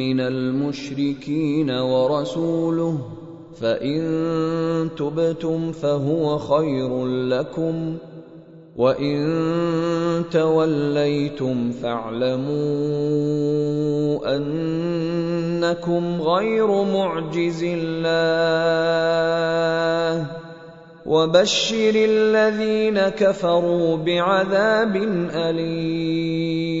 من المشركين ورسوله فإن تبتم فهو خير لكم وإن توليتم فاعلموا أنكم غير معجز الله وبشر الذين كفروا بعذاب أليم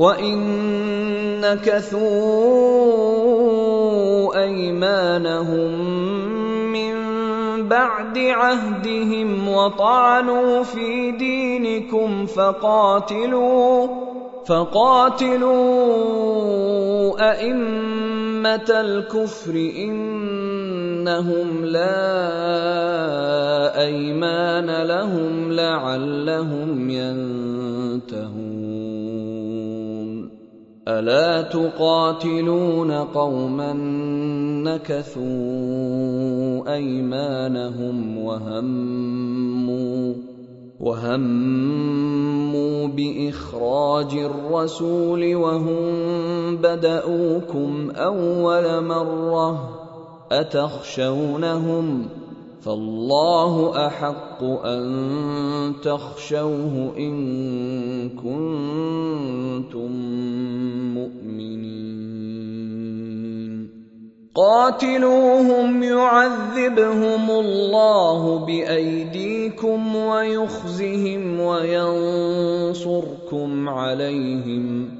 وان نكثوا ايمانهم من بعد عهدهم وطعنوا في دينكم فقاتلوا فقاتلوا أئمة الكفر إنهم لا أيمان لهم لعلهم ينتهون ألا تقاتلون قوما نكثوا أيمانهم وهموا وهموا باخراج الرسول وهم بداوكم اول مره اتخشونهم فالله أحق أن تخشوه إن كنتم قاتلوهم يعذبهم الله بأيديكم ويخزهم وينصركم عليهم.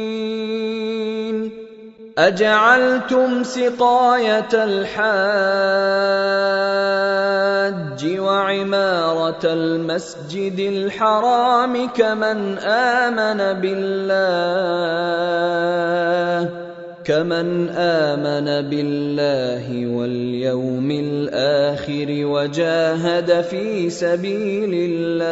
أجعلتم سقاية الحاج وعمارة المسجد الحرام كمن آمن بالله كمن آمن بالله واليوم الآخر وجاهد في سبيل الله.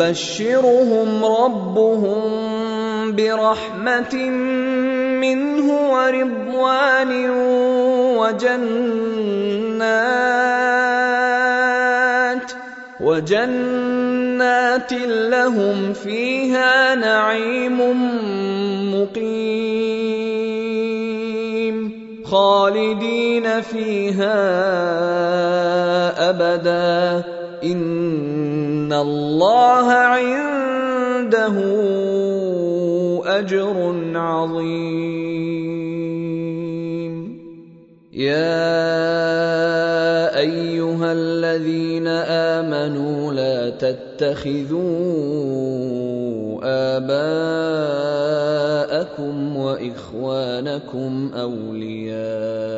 يبشرهم ربهم برحمة منه ورضوان وجنات وجنات لهم فيها نعيم مقيم خالدين فيها أبدا. ان الله عنده اجر عظيم. يا ايها الذين امنوا لا تتخذوا اباءكم واخوانكم اولياء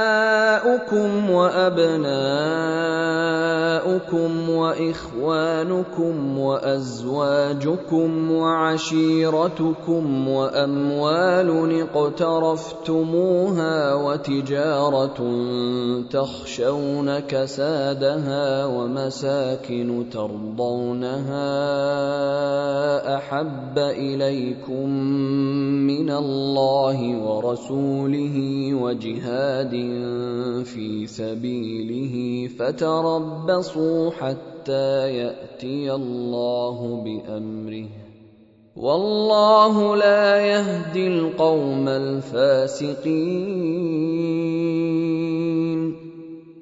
اباؤكم وابناؤكم واخوانكم وازواجكم وعشيرتكم واموال اقترفتموها وتجاره تخشون كسادها ومساكن ترضونها احب اليكم من الله ورسوله وجهاد في سبيله فتربصوا حتى يأتي الله بأمره. والله لا يهدي القوم الفاسقين.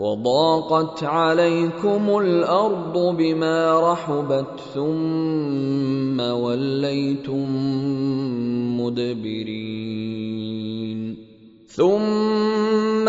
وضاقت عليكم الأرض بما رحبت ثم وليتم مدبرين. ثم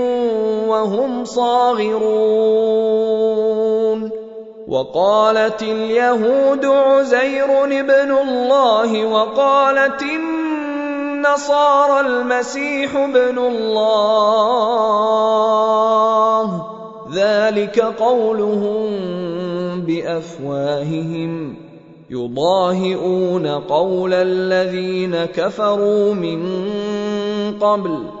وهم صاغرون. وقالت اليهود عزير ابن الله وقالت النصارى المسيح ابن الله. ذلك قولهم بأفواههم. يضاهئون قول الذين كفروا من قبل.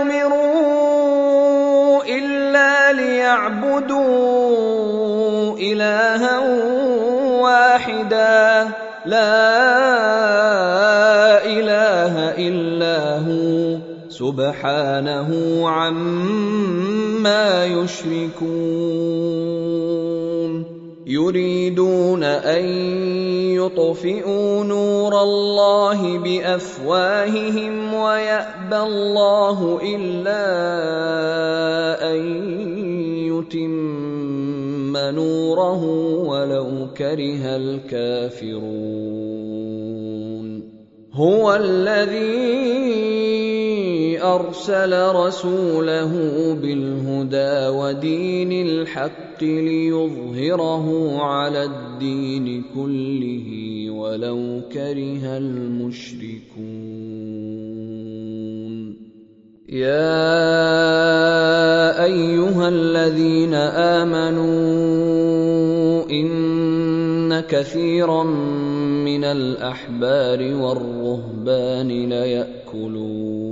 أمروا إلا ليعبدوا إلها واحدا. لا إله إلا هو. سبحانه عما يشركون. يريدون أن يطفئوا نور الله بأفواههم ويأبى الله إلا أن يتم نوره ولو كره الكافرون. هو الذي أرسل رسوله بالهدى ودين الحق ليظهره على الدين كله ولو كره المشركون. يا أيها الذين آمنوا إن كثيرا من الأحبار والرهبان ليأكلون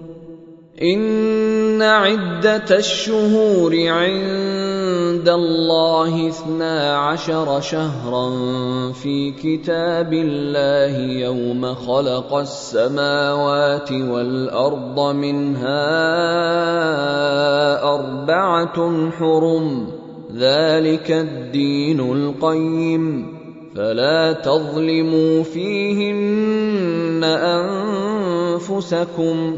إن عدة الشهور عند الله اثنا عشر شهرا في كتاب الله يوم خلق السماوات والأرض منها أربعة حرم ذلك الدين القيم. فلا تظلموا فيهن أنفسكم.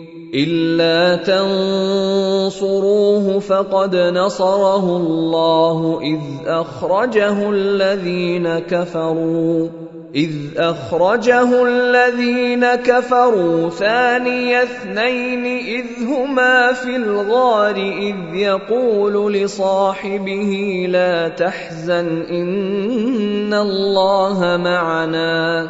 إلا تنصروه فقد نصره الله إذ أخرجه الذين كفروا إذ أخرجه الذين كفروا ثاني اثنين إذ هما في الغار إذ يقول لصاحبه لا تحزن إن الله معنا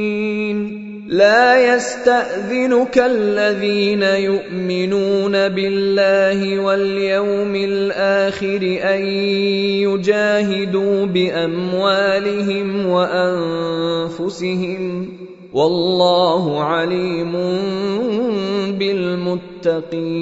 لا يستأذنك الذين يؤمنون بالله واليوم الآخر أن يجاهدوا بأموالهم وأنفسهم والله عليم بالمتقين.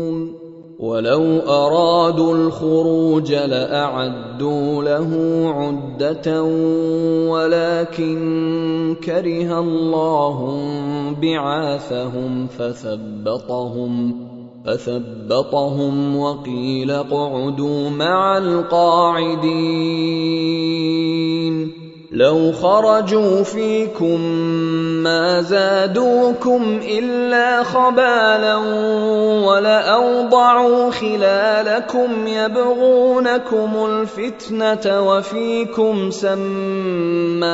ولو أرادوا الخروج لأعدوا له عدة ولكن كره الله بعاثهم فثبطهم فثبطهم وقيل اقعدوا مع القاعدين لو خرجوا فيكم ما زادوكم إلا خبالا ولأوضعوا خلالكم يبغونكم الفتنة وفيكم سماعون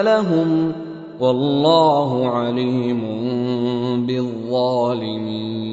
لهم والله عليم بالظالمين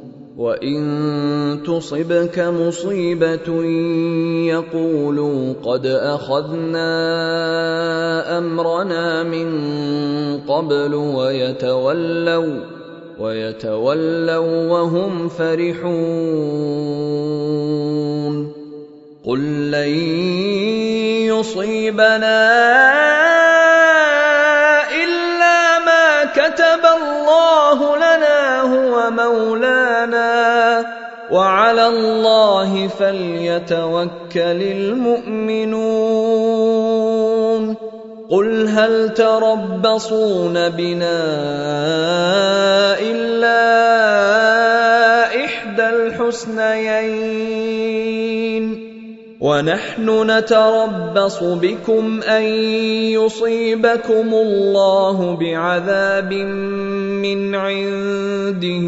وان تصبك مصيبه يقولوا قد اخذنا امرنا من قبل ويتولوا ويتولوا وهم فرحون قل لن يصيبنا الا ما كتب الله لنا هو مولانا وعلى الله فليتوكل المؤمنون. قل هل تربصون بنا إلا إحدى الحسنيين؟ ونحن نتربص بكم أن يصيبكم الله بعذاب من عنده.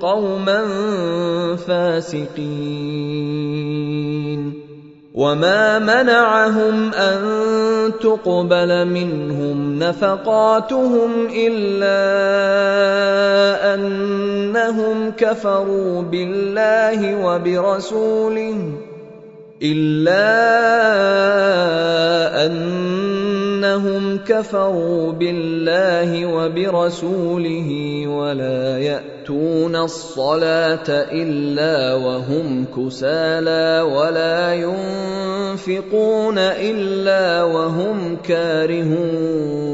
قوما فاسقين. وما منعهم أن تقبل منهم نفقاتهم إلا أنهم كفروا بالله وبرسوله. إلا أنهم كفروا بالله وبرسوله ولا يأتون الصلاة إلا وهم كسالى ولا ينفقون إلا وهم كارهون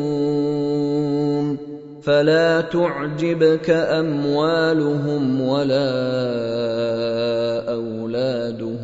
فلا تعجبك أموالهم ولا أولادهم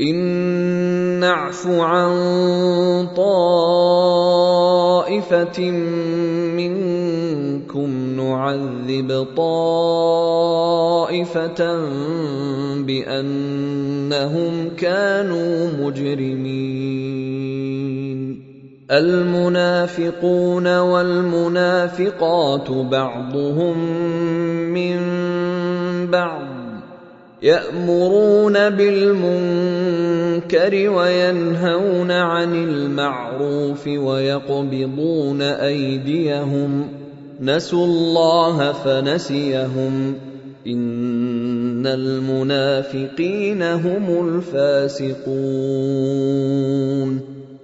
إن نعف عن طائفة منكم نعذب طائفة بأنهم كانوا مجرمين. المنافقون والمنافقات بعضهم من بعض. يأمرون بالمنكر وينهون عن المعروف ويقبضون أيديهم. نسوا الله فنسيهم. إن المنافقين هم الفاسقون.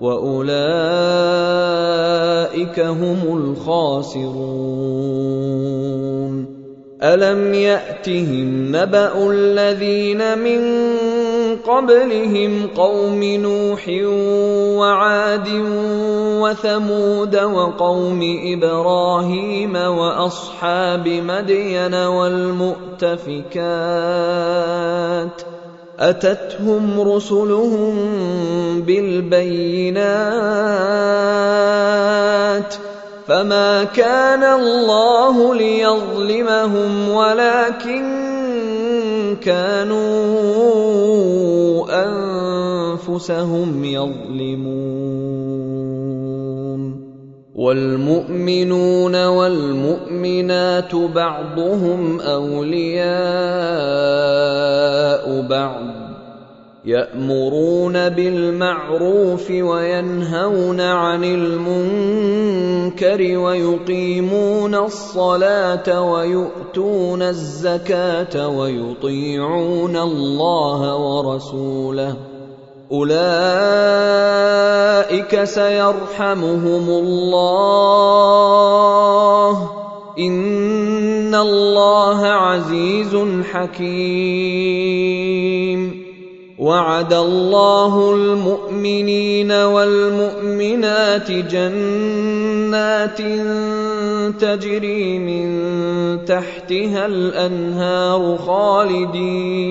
واولئك هم الخاسرون الم ياتهم نبا الذين من قبلهم قوم نوح وعاد وثمود وقوم إبراهيم واصحاب مدين والمؤتفكات أتتهم رسلهم بالبينات فما كان الله ليظلمهم ولكن كانوا أنفسهم يظلمون والمؤمنون والمؤمنات بعضهم أولياء بعض يأمرون بالمعروف وينهون عن المنكر ويقيمون الصلاة ويؤتون الزكاة ويطيعون الله ورسوله اولئك سيرحمهم الله ان الله عزيز حكيم. وعد الله المؤمنين والمؤمنات جنات تجري من تحتها الانهار خالدين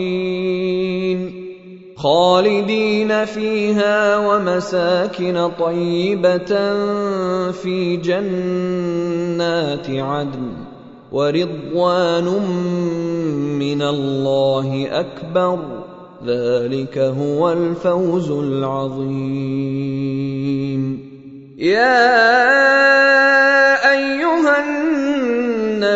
خالدين فيها ومساكن طيبة في جنات عدن ورضوان من الله أكبر. ذلك هو الفوز العظيم. يا أيها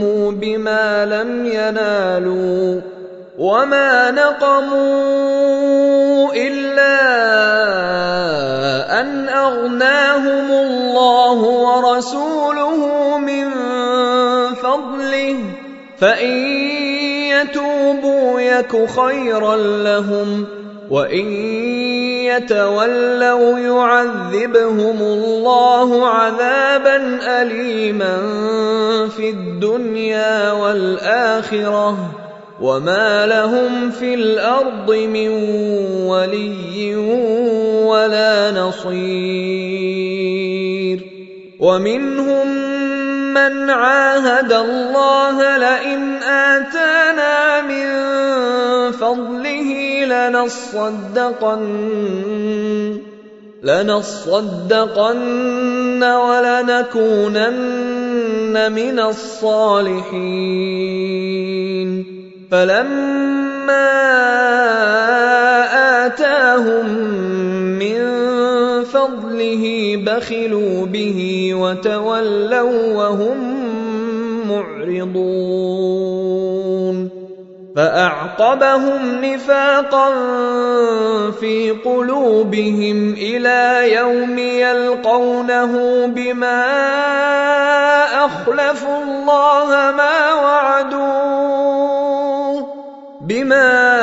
وهموا بما لم ينالوا وما نقموا الا ان اغناهم الله ورسوله من فضله فان يتوبوا يك خيرا لهم وان يتولوا يعذبهم الله عذابا اليما في الدنيا والاخره وما لهم في الأرض من ولي ولا نصير ومنهم من عاهد الله لئن آتانا من فضله لنصدقن لنصدقن ولنكونن من الصالحين. فلما آتاهم من فضله بخلوا به وتولوا وهم معرضون. فأعقبهم نفاقا في قلوبهم إلى يوم يلقونه بما اخلفوا الله ما وعدوه بما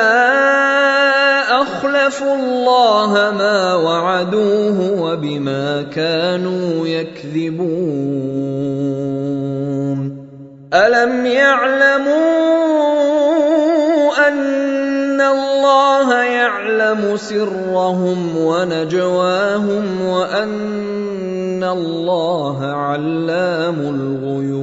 خَالَفُوا اللَّهَ مَا وَعَدُوهُ وَبِمَا كَانُوا يَكْذِبُونَ. أَلَمْ يَعْلَمُوا أَنَّ اللَّهَ يَعْلَمُ سِرَّهُمْ وَنَجْوَاهُمْ وَأَنَّ اللَّهَ عَلَّامُ الْغُيُوبِ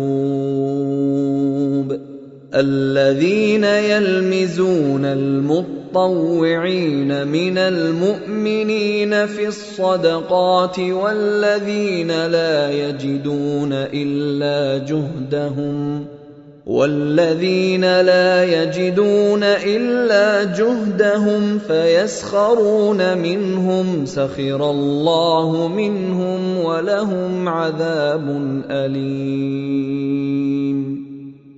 الَّذِينَ يَلْمِزُونَ الْمُطَّعِينَ المتطوعين من المؤمنين في الصدقات والذين لا يجدون الا جهدهم والذين لا يجدون إلا جهدهم فيسخرون منهم سخر الله منهم ولهم عذاب أليم.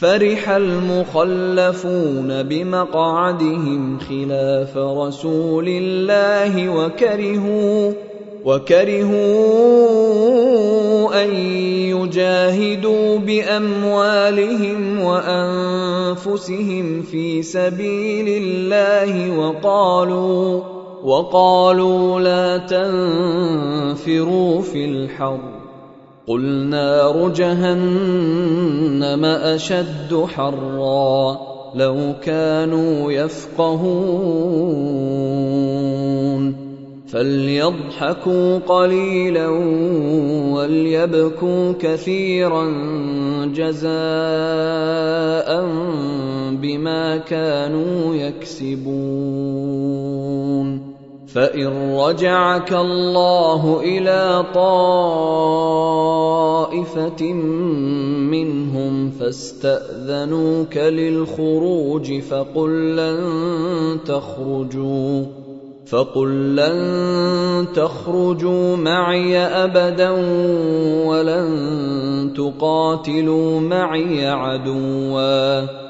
فرح المخلفون بمقعدهم خلاف رسول الله وكرهوا وكرهوا أن يجاهدوا بأموالهم وأنفسهم في سبيل الله وقالوا وقالوا لا تنفروا في الحرب قل نار جهنم اشد حرا لو كانوا يفقهون فليضحكوا قليلا وليبكوا كثيرا جزاء بما كانوا يكسبون فان رجعك الله إلى طائفه منهم فاستاذنوك للخروج فقل لن تخرجوا فقل لن تخرجوا معي ابدا ولن تقاتلوا معي عدوا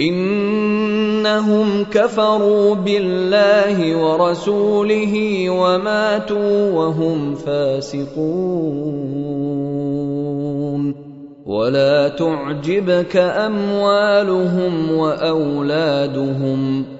إنهم كفروا بالله ورسوله وماتوا وهم فاسقون. ولا تعجبك أموالهم وأولادهم.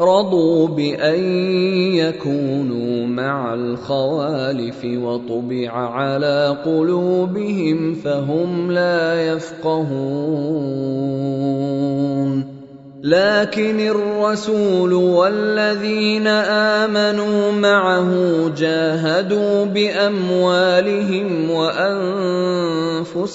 رضوا بان يكونوا مع الخوالف وطبع على قلوبهم فهم لا يفقهون لكن الرسول والذين امنوا معه جاهدوا باموالهم وانفسهم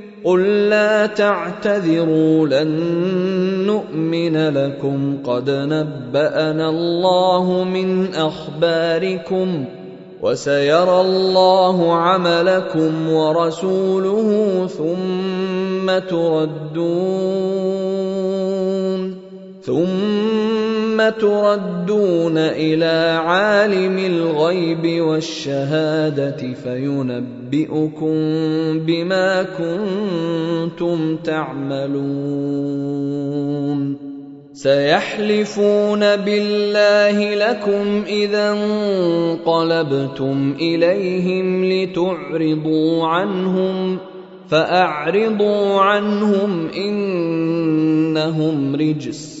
قل لا تعتذروا لن نؤمن لكم قد نبانا الله من اخباركم وسيرى الله عملكم ورسوله ثم تردون ثم تردون إلى عالم الغيب والشهاده فينبئكم بما كنتم تعملون سيحلفون بالله لكم اذا انقلبتم اليهم لتعرضوا عنهم فاعرضوا عنهم انهم رجس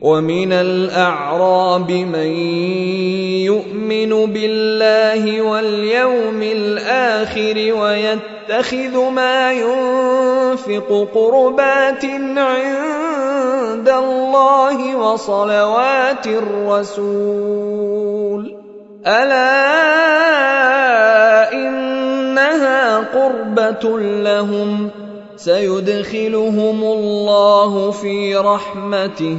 ومن الأعراب من يؤمن بالله واليوم الآخر ويتخذ ما ينفق قربات عند الله وصلوات الرسول. ألا إنها قربة لهم. سيدخلهم الله في رحمته.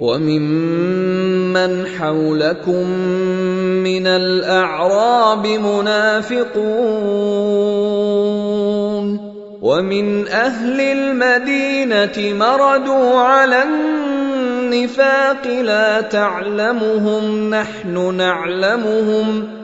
وممن حولكم من الأعراب منافقون ومن أهل المدينة مردوا على النفاق لا تعلمهم نحن نعلمهم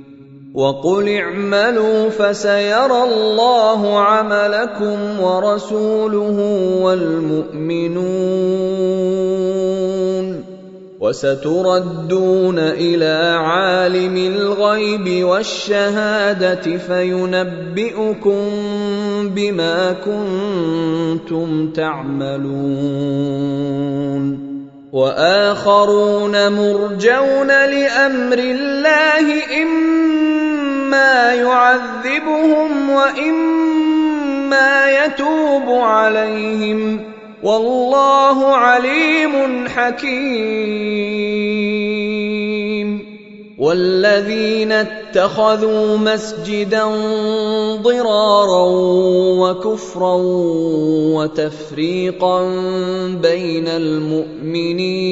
وقل اعملوا فسيرى الله عملكم ورسوله والمؤمنون وستردون إلى عالم الغيب والشهادة فينبئكم بما كنتم تعملون وآخرون مرجون لأمر الله اما يعذبهم واما يتوب عليهم والله عليم حكيم والذين اتخذوا مسجدا ضرارا وكفرا وتفريقا بين المؤمنين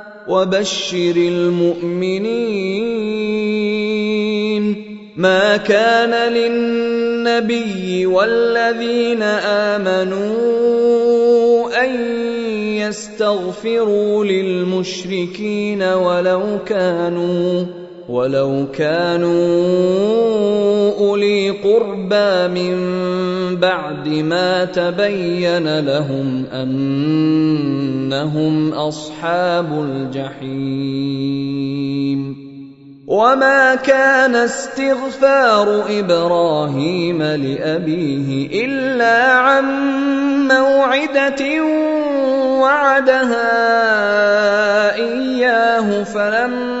وبشر المؤمنين ما كان للنبي والذين آمنوا أن يستغفروا للمشركين ولو كانوا ولو كانوا أولي قربى من بعد ما تبين لهم أنهم أصحاب الجحيم. وما كان استغفار إبراهيم لأبيه إلا عن موعدة وعدها إياه فلما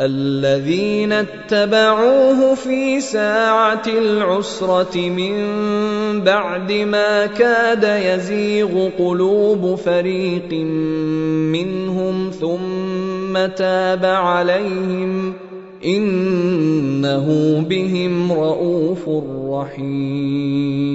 الذين اتبعوه في ساعة العسرة من بعد ما كاد يزيغ قلوب فريق منهم ثم تاب عليهم إنه بهم رءوف رحيم.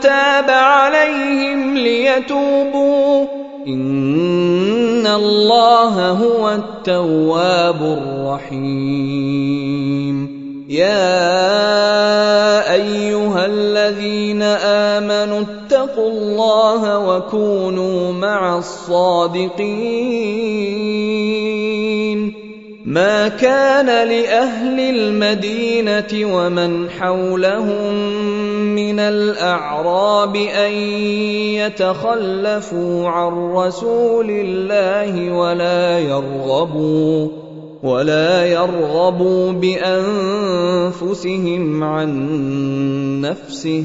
تاب عليهم ليتوبوا. إن الله هو التواب الرحيم. يا أيها الذين آمنوا اتقوا الله وكونوا مع الصادقين. ما كان لاهل المدينة ومن حولهم من الاعراب ان يتخلفوا عن رسول الله ولا يرغبوا ولا يرغبوا بانفسهم عن نفسه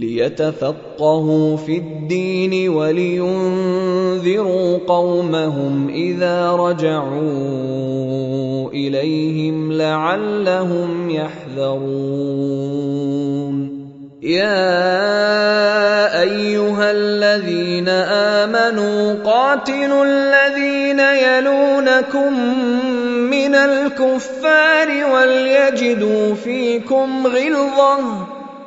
ليتفقهوا في الدين ولينذروا قومهم إذا رجعوا إليهم لعلهم يحذرون. يا أيها الذين آمنوا قاتلوا الذين يلونكم من الكفار وليجدوا فيكم غلظة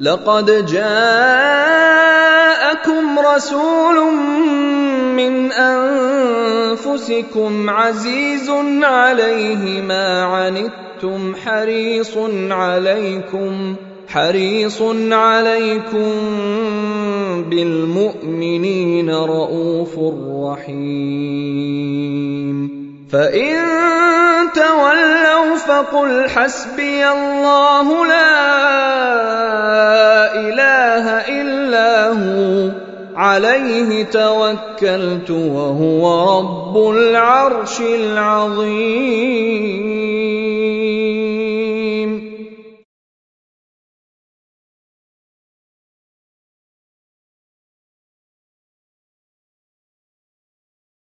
لقد جاءكم رسول من أنفسكم عزيز عليه ما عنتم حريص عليكم حريص عليكم بالمؤمنين رءوف رحيم. فان تولوا فقل حسبي الله لا اله الا هو عليه توكلت وهو رب العرش العظيم